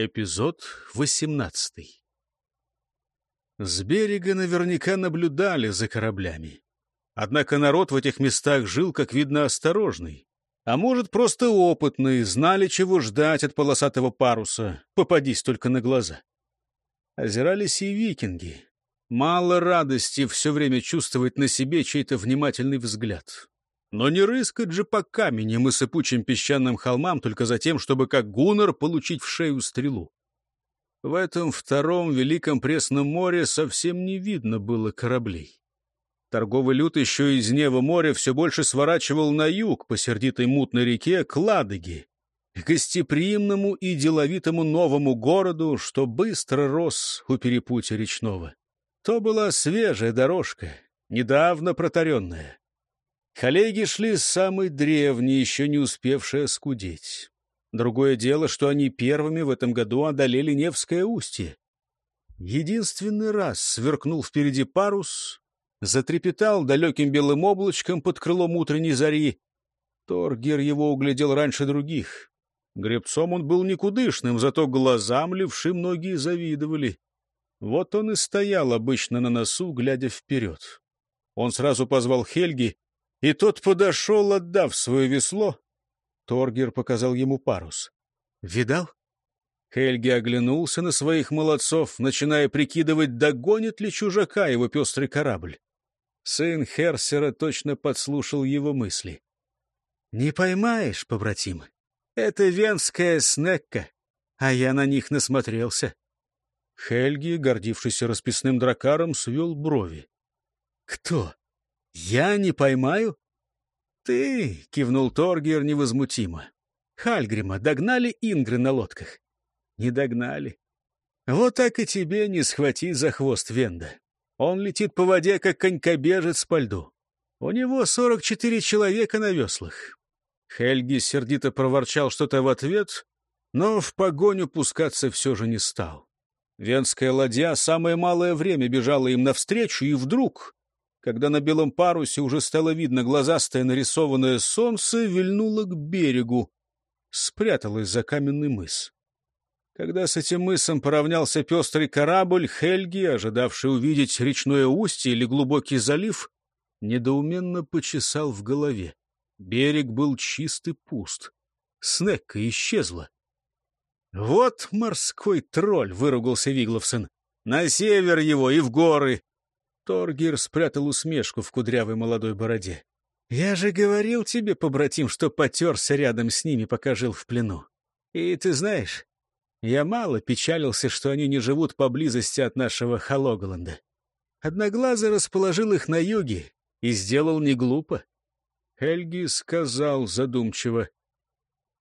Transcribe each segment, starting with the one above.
Эпизод 18 С берега наверняка наблюдали за кораблями. Однако народ в этих местах жил, как видно, осторожный. А может, просто опытный, знали, чего ждать от полосатого паруса, попадись только на глаза. Озирались и викинги. Мало радости все время чувствовать на себе чей-то внимательный взгляд. Но не рыскать же по каменям и сыпучим песчаным холмам только за тем, чтобы как гуннер получить в шею стрелу. В этом втором великом пресном море совсем не видно было кораблей. Торговый люд еще из Нева моря все больше сворачивал на юг по сердитой мутной реке к Ладоге, гостеприимному и деловитому новому городу, что быстро рос у перепутья речного. То была свежая дорожка, недавно протаренная. Коллеги шли самой древней, еще не успевшие скудеть. Другое дело, что они первыми в этом году одолели Невское устье. Единственный раз сверкнул впереди парус, затрепетал далеким белым облачком под крылом утренней зари. Торгер его углядел раньше других. Гребцом он был никудышным, зато глазам левши многие завидовали. Вот он и стоял обычно на носу, глядя вперед. Он сразу позвал Хельги, и тот подошел, отдав свое весло. Торгер показал ему парус. «Видал?» Хельги оглянулся на своих молодцов, начиная прикидывать, догонит ли чужака его пестрый корабль. Сын Херсера точно подслушал его мысли. «Не поймаешь, побратим. Это венская снекка, а я на них насмотрелся». Хельги, гордившийся расписным дракаром, свел брови. «Кто? «Я не поймаю?» «Ты!» — кивнул Торгер невозмутимо. «Хальгрима догнали Ингры на лодках?» «Не догнали. Вот так и тебе не схвати за хвост Венда. Он летит по воде, как конькобежец по льду. У него сорок четыре человека на веслах». Хельги сердито проворчал что-то в ответ, но в погоню пускаться все же не стал. Венская ладья самое малое время бежала им навстречу, и вдруг когда на белом парусе уже стало видно глазастое нарисованное солнце, вильнуло к берегу, спряталось за каменный мыс. Когда с этим мысом поравнялся пестрый корабль, Хельги, ожидавший увидеть речное устье или глубокий залив, недоуменно почесал в голове. Берег был чист и пуст. Снекка исчезла. «Вот морской тролль!» — выругался Вигловсон. «На север его и в горы! Торгир спрятал усмешку в кудрявой молодой бороде. «Я же говорил тебе, побратим, что потерся рядом с ними, пока жил в плену. И ты знаешь, я мало печалился, что они не живут поблизости от нашего Хологоланда. Одноглазый расположил их на юге и сделал не глупо. Хельги сказал задумчиво,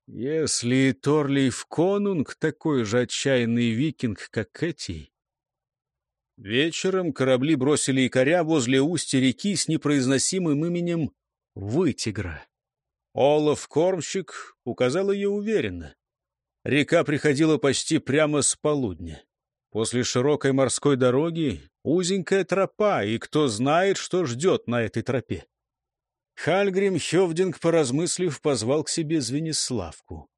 «Если Торлиев Конунг такой же отчаянный викинг, как Этий, Вечером корабли бросили якоря возле устья реки с непроизносимым именем Вытигра. Олаф Кормщик указал ее уверенно. Река приходила почти прямо с полудня. После широкой морской дороги узенькая тропа, и кто знает, что ждет на этой тропе. Хальгрим Хевдинг, поразмыслив, позвал к себе Звениславку.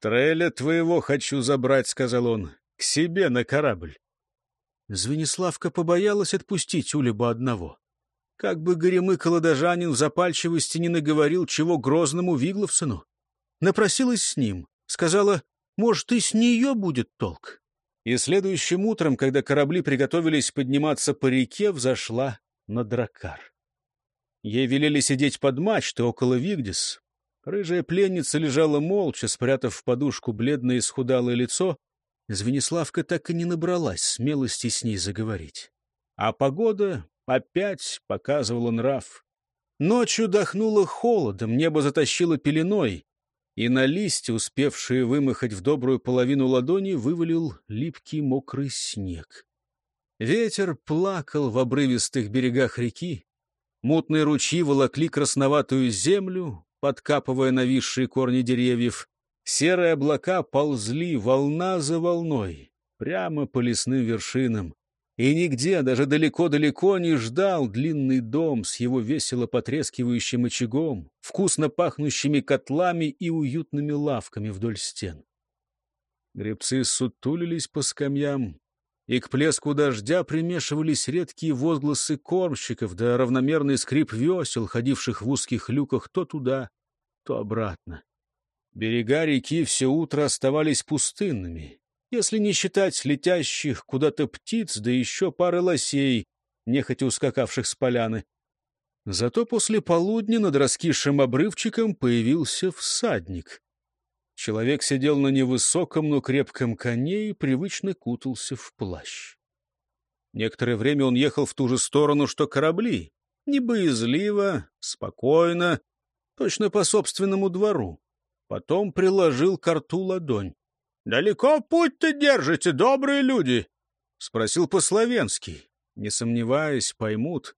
«Треля твоего хочу забрать», — сказал он, — «к себе на корабль. Звениславка побоялась отпустить Улеба одного. Как бы горемык ладожанин в запальчивости не наговорил чего грозному Вигловсону. Напросилась с ним, сказала, может, и с нее будет толк. И следующим утром, когда корабли приготовились подниматься по реке, взошла на дракар. Ей велели сидеть под мачтой около Вигдис. Рыжая пленница лежала молча, спрятав в подушку бледное исхудалое лицо, Звениславка так и не набралась смелости с ней заговорить. А погода опять показывала нрав. Ночью дохнуло холодом, небо затащило пеленой, и на листья, успевшие вымахать в добрую половину ладони, вывалил липкий мокрый снег. Ветер плакал в обрывистых берегах реки, мутные ручьи волокли красноватую землю, подкапывая нависшие корни деревьев. Серые облака ползли волна за волной, прямо по лесным вершинам. И нигде, даже далеко-далеко, не ждал длинный дом с его весело потрескивающим очагом, вкусно пахнущими котлами и уютными лавками вдоль стен. Гребцы сутулились по скамьям, и к плеску дождя примешивались редкие возгласы кормщиков да равномерный скрип весел, ходивших в узких люках то туда, то обратно. Берега реки все утро оставались пустынными, если не считать летящих куда-то птиц, да еще пары лосей, нехотя ускакавших с поляны. Зато после полудня над раскисшим обрывчиком появился всадник. Человек сидел на невысоком, но крепком коне и привычно кутался в плащ. Некоторое время он ехал в ту же сторону, что корабли, не боязливо, спокойно, точно по собственному двору. Потом приложил к рту ладонь. — Далеко путь-то держите, добрые люди? — спросил по-словенски. Не сомневаясь, поймут.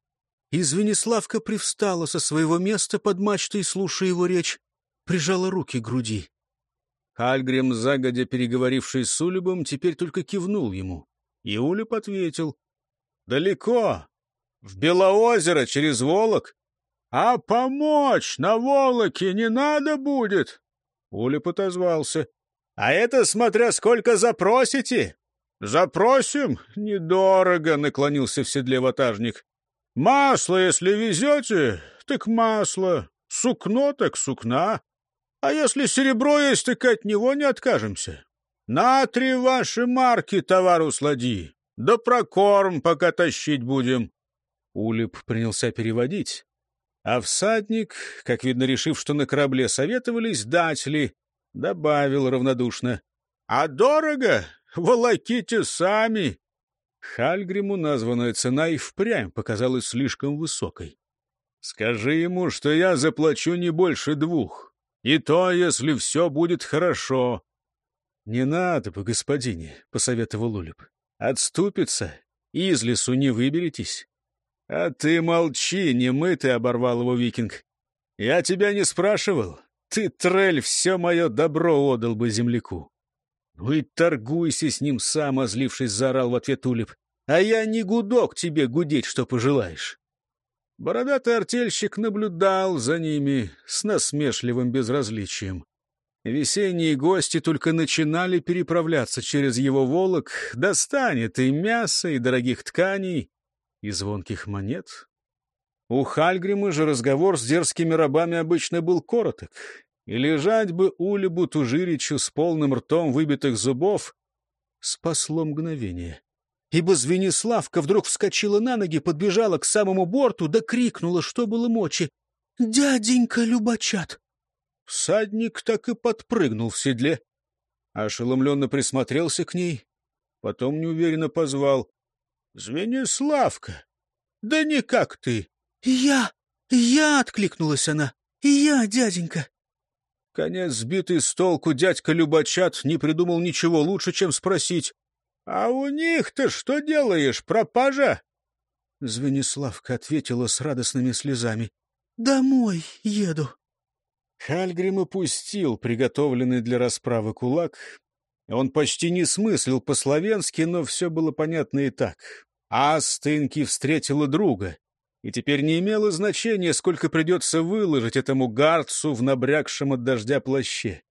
И Звениславка привстала со своего места под мачтой, слушая его речь, прижала руки к груди. Хальгрим, загодя переговоривший с Улюбом, теперь только кивнул ему. И Улюб ответил. — Далеко. В Белоозеро, через Волок. — А помочь на Волоке не надо будет? Улюб отозвался. — А это смотря сколько запросите. — Запросим? Недорого, — наклонился в седле ватажник. — Масло, если везете, так масло. Сукно, так сукна. А если серебро есть, так от него не откажемся. На три ваши марки товару слади, да прокорм, пока тащить будем. Улип принялся переводить. А всадник, как видно, решив, что на корабле советовались, дать ли, добавил равнодушно. — А дорого? Волоките сами. Хальгриму названная цена и впрямь показалась слишком высокой. — Скажи ему, что я заплачу не больше двух. И то, если все будет хорошо. — Не надо бы, господине, — посоветовал Улюб. — Отступится, из лесу не выберетесь. — А ты молчи, не мы ты, — оборвал его викинг. — Я тебя не спрашивал. Ты, трель, все мое добро отдал бы земляку. Ну и торгуйся с ним сам, озлившись, заорал в ответ Улип. А я не гудок тебе гудеть, что пожелаешь. Бородатый артельщик наблюдал за ними с насмешливым безразличием. Весенние гости только начинали переправляться через его волок, достанет и мяса, и дорогих тканей, и звонких монет. У Хальгрима же разговор с дерзкими рабами обычно был короток, и лежать бы Улебу Тужиричу с полным ртом выбитых зубов спасло мгновение ибо Звениславка вдруг вскочила на ноги, подбежала к самому борту, да крикнула, что было мочи. «Дяденька Любачат!» Всадник так и подпрыгнул в седле, ошеломленно присмотрелся к ней, потом неуверенно позвал. «Звениславка! Да не как ты!» «Я! Я!» — откликнулась она. «Я, дяденька!» Конец сбитый с толку дядька Любачат не придумал ничего лучше, чем спросить. «А у них-то что делаешь, пропажа?» Звениславка ответила с радостными слезами. «Домой еду». Хальгрим опустил приготовленный для расправы кулак. Он почти не смыслил по-словенски, но все было понятно и так. Астынки встретила друга, и теперь не имело значения, сколько придется выложить этому гарцу в набрякшем от дождя плаще.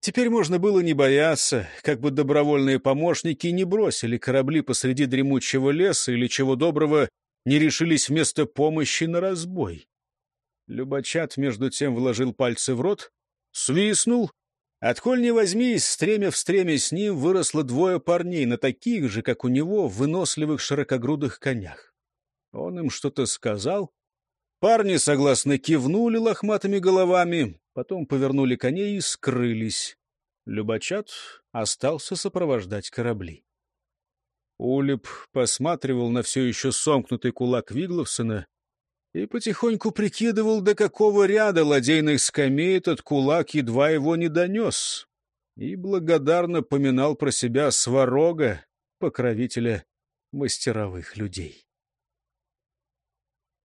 Теперь можно было не бояться, как бы добровольные помощники не бросили корабли посреди дремучего леса или, чего доброго, не решились вместо помощи на разбой. Любачат, между тем, вложил пальцы в рот, свистнул. Отколь не возьмись, стремя в стреме с ним выросло двое парней на таких же, как у него, выносливых широкогрудых конях. Он им что-то сказал. Парни согласно кивнули лохматыми головами, потом повернули коней и скрылись. Любачат остался сопровождать корабли. Улип посматривал на все еще сомкнутый кулак Вигловсона и потихоньку прикидывал, до какого ряда ладейных скамей этот кулак едва его не донес, и благодарно поминал про себя сварога, покровителя мастеровых людей.